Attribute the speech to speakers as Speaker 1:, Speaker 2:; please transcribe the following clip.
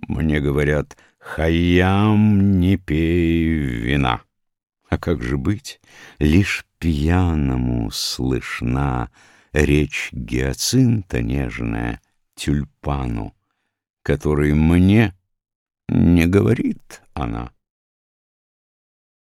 Speaker 1: Мне говорят, Хайям, не пей вина. А как же быть? Лишь пьяному слышна Речь гиацинта нежная тюльпану, Который мне не говорит она.